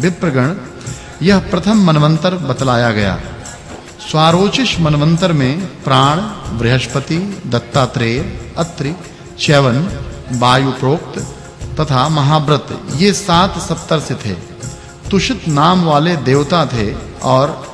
विप्रगण, यह प्रथम मनवंतर बतलाया गया। स्वारोचिष मनवंतर में प्राण, बृहस्पति, दत्तात्रेय, अत्रि वायु प्रोक्त तथा महाव्रत, ये सात सप्तर्षि थे। तुषित नाम वाले देवता थे और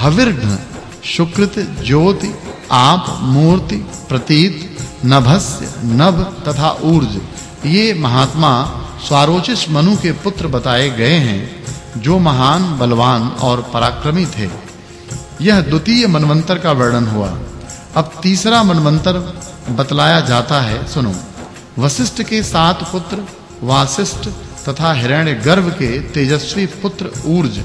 हविर्घ्न शुक्रत ज्योति, आप, मूर्ति, प्रतीत, नभस्य, नभ तथा ऊर्ज, ये महात्मा स्वारोचिष मनु के पुत्र बताए गए हैं, जो महान, बलवान और पराक्रमी थे। यह द्वितीय मनवंतर का वर्णन हुआ। अब तीसरा मनवंतर बतलाया जाता है, सुनो। वशिष्ठ के सात पुत्र, वासिष्ठ तथा हिरण्यगर्भ के तेजस्वी पुत्र ऊर्ज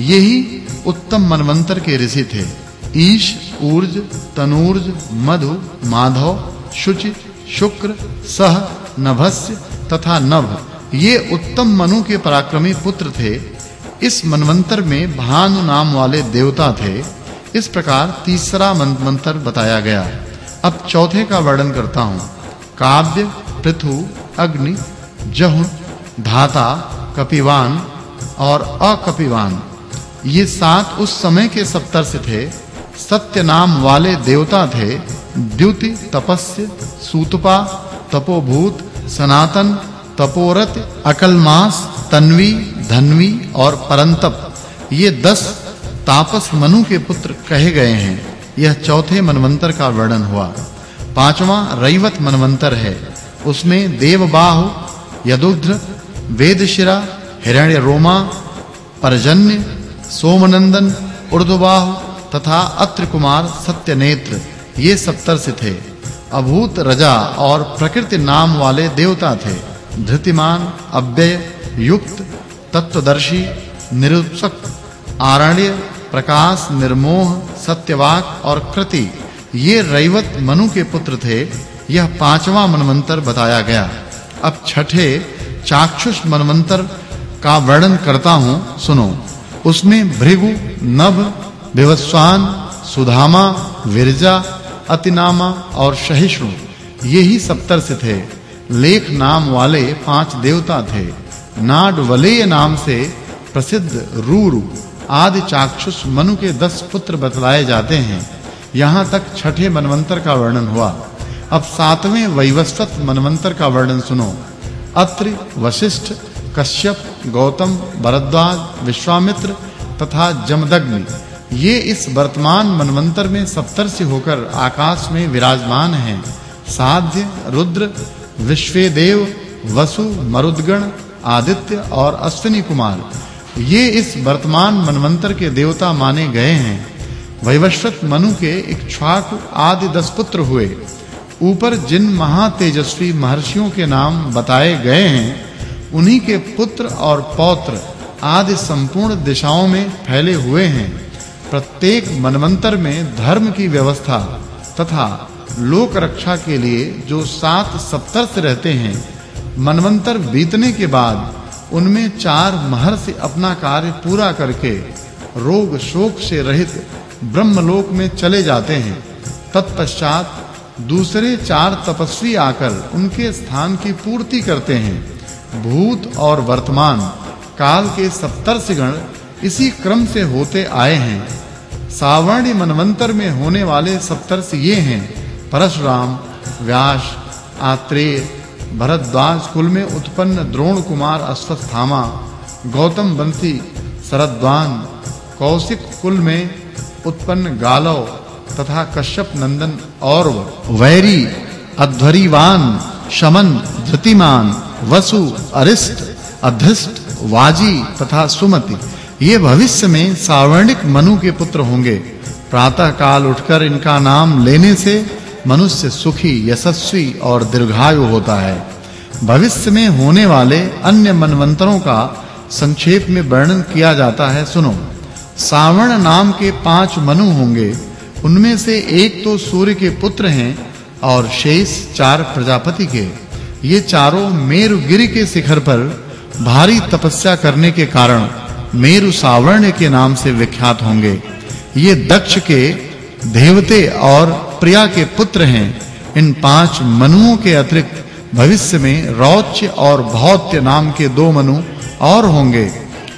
यही उत्तम मनवंतर के ऋषि थे। ईश, ऊर्ज, तनूर्ज, मधु, माधव, शुचि, शुक्र, सह, नभस्य तथा नभ ये उत्तम मनु के पराक्रमी पुत्र थे। इस मनवंतर में भानु नाम वाले देवता थे। इस प्रकार तीसरा मनवंतर बताया गया। अब चौथे का वर्णन करता हूँ। काव्य, पृथु, अग्नि जहु धाता, कपिवान और अकपिवान। ये सात उस समय के सप्तर्षि थे। सत्य नाम वाले देवता थे। द्युति, तपस्य, सूतपा, तपोभूत सनातन तपोरत अकलमास तन्वी, धन्वी और परंतप। ये दस तापस मनु के पुत्र कहे गए हैं। यह चौथे मनवंतर का वर्णन हुआ। पांचवा रैवत मनवंतर है। उसमें देवबाहु, यदुद्र, वेदशिरा, हिरण्य रोमा, परजन्य, सोमनंदन उर्दुबाहु तथा अत्र कुमार सत्यनेत्र, ये सप्तर्षि थे। अभूत रजा और प्रकृति नाम वाले देवता थे। धृतिमान, अव्यय, युक्त, तत्वदर्शी, निरुत्सक, आरण्य, प्रकाश, निर्मोह, सत्यवाक और कृति। ये रैवत मनु के पुत्र थे। यह पांचवा मनवंतर बताया गया। अब छठे चाक्षुष मनवंतर का वर्णन करता हूँ, सुनो। उसमें भृगु, नभ, विवस्वान, सुधामा, विरजा अतिनामा और सहिष्णु यही सप्तर्षि थे लेख नाम वाले पाँच देवता थे। नाड वलेय नाम से प्रसिद्ध रूरु, आदि चाक्षुष मनु के दस पुत्र बतलाए जाते हैं। यहाँ तक छठे मनवंतर का वर्णन हुआ। अब सातवें वैवस्वत मनवंतर का वर्णन सुनो। अत्रि वशिष्ठ, कश्यप, गौतम, भरद्वाज, विश्वामित्र तथा जमदग्नि। ये इस वर्तमान मनवंतर में सप्तर्षि होकर आकाश में विराजमान हैं। साध्य, रुद्र, विश्वेदेव, वसु, मरुदगण, आदित्य और अश्विनी कुमार, ये इस वर्तमान मनवंतर के देवता माने गए हैं। वैवस्वत मनु के इक्ष्वाकु आदि दस पुत्र हुए। ऊपर जिन महातेजस्वी महर्षियों के नाम बताए गए हैं, उन्हीं के पुत्र और पौत्र आदि संपूर्ण दिशाओं में फैले हुए हैं। प्रत्येक मनवंतर में धर्म की व्यवस्था तथा लोक रक्षा के लिए जो सात सप्तर्ष रहते हैं, मनवंतर बीतने के बाद उनमें चार महर्षि अपना कार्य पूरा करके रोग शोक से रहित ब्रह्मलोक में चले जाते हैं। तत्पश्चात दूसरे चार तपस्वी आकर उनके स्थान की पूर्ति करते हैं। भूत और वर्तमान काल के सप्तर्षिगण इसी क्रम से होते आए हैं। सावर्णी मनवंतर में होने वाले सप्तर्षि ये हैं। परशुराम, व्यास, आत्रेय, भरद्वाज कुल में उत्पन्न द्रोण कुमार अश्वत्थामा गौतम वंशी शरद्वान, कौशिक कुल में उत्पन्न गालव तथा कश्यप नंदन और वैरी, अध्वरीवान, शमन, धृतिमान, वसु, अरिष्ट, अधृष्ट, वाजी तथा सुमति। ये भविष्य में सावर्णिक मनु के पुत्र होंगे। प्रातः काल उठकर इनका नाम लेने से मनुष्य सुखी, यशस्वी और दीर्घायु होता है। भविष्य में होने वाले अन्य मनवंतरों का संक्षेप में वर्णन किया जाता है, सुनो। सावण नाम के पाँच मनु होंगे। उनमें से एक तो सूर्य के पुत्र हैं और शेष चार प्रजापति के। ये चारों मेरुगिरि के शिखर पर भारी तपस्या करने के कारण मेरु सावर्ण के नाम से विख्यात होंगे। ये दक्ष के देवते और प्रिया के पुत्र हैं। इन पाँच मनुओं के अतिरिक्त भविष्य में रौच्य और भौत्य नाम के दो मनु और होंगे।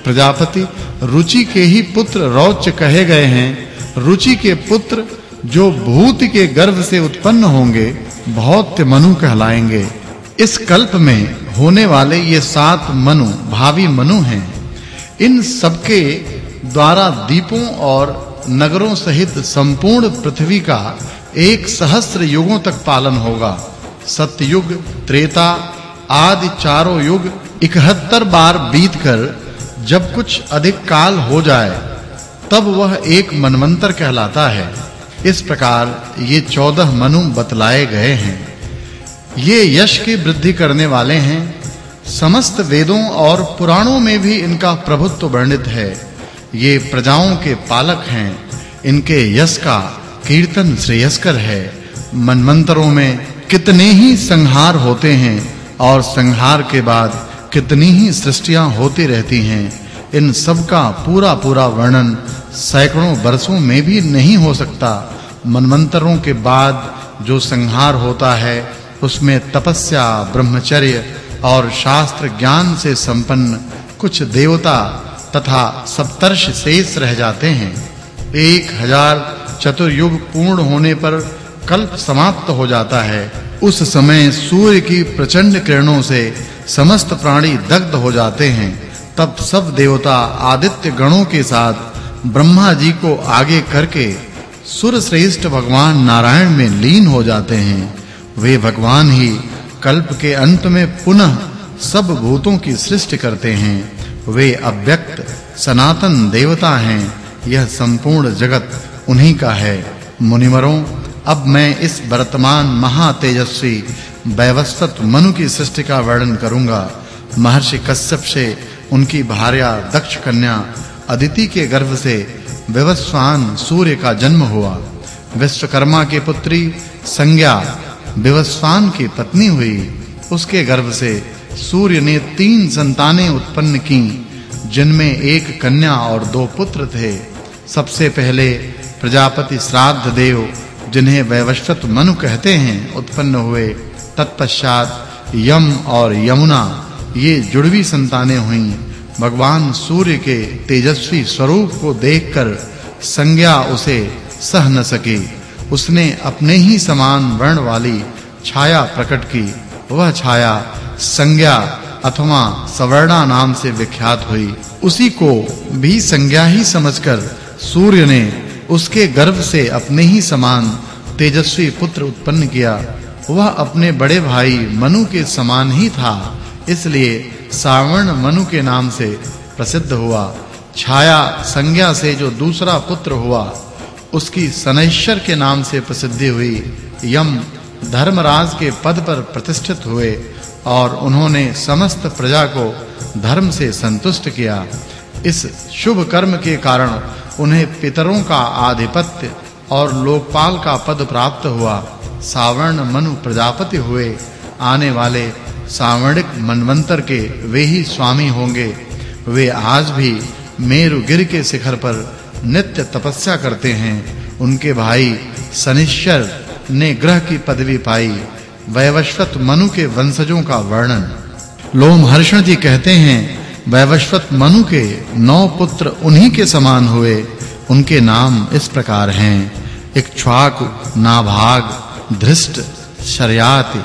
प्रजापति रुचि के ही पुत्र रौच कहे गए हैं। रुचि के पुत्र जो भूत के गर्भ से उत्पन्न होंगे, भौत्य मनु कहलाएँगे। इस कल्प में होने वाले ये सात मनु, भावी मनु हैं। इन सबके द्वारा दीपों और नगरों सहित संपूर्ण पृथ्वी का एक सहस्त्र युगों तक पालन होगा। सत्ययुग, त्रेता, आदि चारों युग 71 बार बीतकर जब कुछ अधिक काल हो जाए, तब वह एक मनवंतर कहलाता है। इस प्रकार ये 14 मनु बतलाए गए हैं। ये यश की वृद्धि करने वाले हैं। समस्त वेदों और पुराणों में भी इनका प्रभुत्व वर्णित है। ये प्रजाओं के पालक हैं। इनके यश का कीर्तन श्रेयस्कर है। मनमंत्रों में कितने ही संहार होते हैं और संहार के बाद कितनी ही सृष्टियाँ होती रहती हैं, इन सब का पूरा पूरा वर्णन सैकड़ों वर्षों में भी नहीं हो सकता। मनमंत्रों के बाद जो संहार होता है, उसमें तपस्या, ब्रह्मचर्य और शास्त्र ज्ञान से संपन्न कुछ देवता तथा सप्तर्ष शेष रह जाते हैं। एक हज़ार चतुर्युग पूर्ण होने पर कल्प समाप्त हो जाता है। उस समय सूर्य की प्रचंड किरणों से समस्त प्राणी दग्ध हो जाते हैं। तब सब देवता आदित्य गणों के साथ ब्रह्मा जी को आगे करके सुर श्रेष्ठ भगवान नारायण में लीन हो जाते हैं। वे भगवान ही कल्प के अंत में पुनः सब भूतों की सृष्टि करते हैं। वे अव्यक्त सनातन देवता हैं। यह संपूर्ण जगत उन्हीं का है। मुनिवरों, अब मैं इस वर्तमान महातेजस्वी वैवस्वत मनु की सृष्टि का वर्णन करूँगा। महर्षि कश्यप से उनकी भार्या दक्ष कन्या अदिति के गर्भ से विवस्वान सूर्य का जन्म हुआ। विश्वकर्मा की पुत्री संज्ञा विवस्वान की पत्नी हुई। उसके गर्भ से सूर्य ने तीन संतानें उत्पन्न की, जिनमें एक कन्या और दो पुत्र थे। सबसे पहले प्रजापति श्राद्ध देव, जिन्हें वैवस्वत मनु कहते हैं, उत्पन्न हुए। तत्पश्चात यम और यमुना, ये जुड़वी संतानें हुईं। भगवान सूर्य के तेजस्वी स्वरूप को देखकर संज्ञा उसे सह न सकी। उसने अपने ही समान वर्ण वाली छाया प्रकट की। वह छाया संज्ञा अथवा सवर्णा नाम से विख्यात हुई। उसी को भी संज्ञा ही समझकर सूर्य ने उसके गर्भ से अपने ही समान तेजस्वी पुत्र उत्पन्न किया। वह अपने बड़े भाई मनु के समान ही था, इसलिए सावर्ण मनु के नाम से प्रसिद्ध हुआ। छाया संज्ञा से जो दूसरा पुत्र हुआ उसकी सनैश्वर के नाम से प्रसिद्धि हुई। यम धर्मराज के पद पर प्रतिष्ठित हुए और उन्होंने समस्त प्रजा को धर्म से संतुष्ट किया। इस शुभ कर्म के कारण उन्हें पितरों का आधिपत्य और लोकपाल का पद प्राप्त हुआ। सावर्ण मनु प्रजापति हुए। आने वाले सावर्णिक मनवंतर के वे ही स्वामी होंगे। वे आज भी मेरुगिर के शिखर पर नित्य तपस्या करते हैं। उनके भाई शनिश्चर ने ग्रह की पदवी पाई। वैवस्वत मनु के वंशजों का वर्णन। लोमहर्षण जी कहते हैं, वैवस्वत मनु के नौ पुत्र उन्हीं के समान हुए। उनके नाम इस प्रकार हैं। इक्ष्वाकु नाभाग, धृष्ट, शर्याति,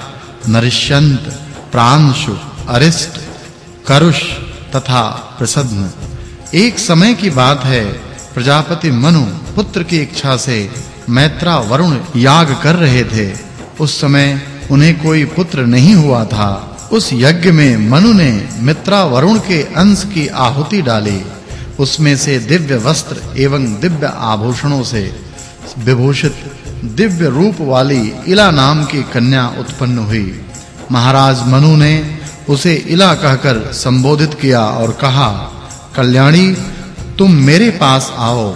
नरिष्यंत, प्रांशु, अरिष्ट, करुष तथा प्रसन्न। एक समय की बात है प्रजापति मनु पुत्र की इच्छा से मैत्रा वरुण याग कर रहे थे। उस समय उन्हें कोई पुत्र नहीं हुआ था। उस यज्ञ में मनु ने मित्रा वरुण के अंश की आहुति डाली। उसमें से दिव्य वस्त्र एवं दिव्य आभूषणों से विभूषित दिव्य रूप वाली इला नाम की कन्या उत्पन्न हुई। महाराज मनु ने उसे इला कहकर संबोधित किया और कहा, कल्याणी तुम मेरे पास आओ।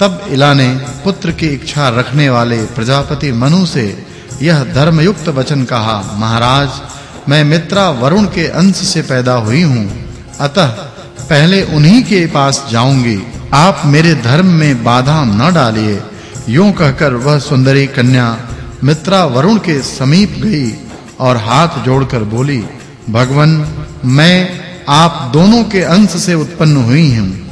तब इला ने पुत्र की इच्छा रखने वाले प्रजापति मनु से यह धर्मयुक्त वचन कहा, महाराज, मैं मित्रा वरुण के अंश से पैदा हुई हूँ। अतः पहले उन्हीं के पास जाऊँगी। आप मेरे धर्म में बाधा न डालिए। यूँ कहकर वह सुंदरी कन्या मित्रा वरुण के समीप गई और हाथ जोड़कर बोली, भगवन, मैं आप दोनों के अंश से उत्पन्न हुई हैं।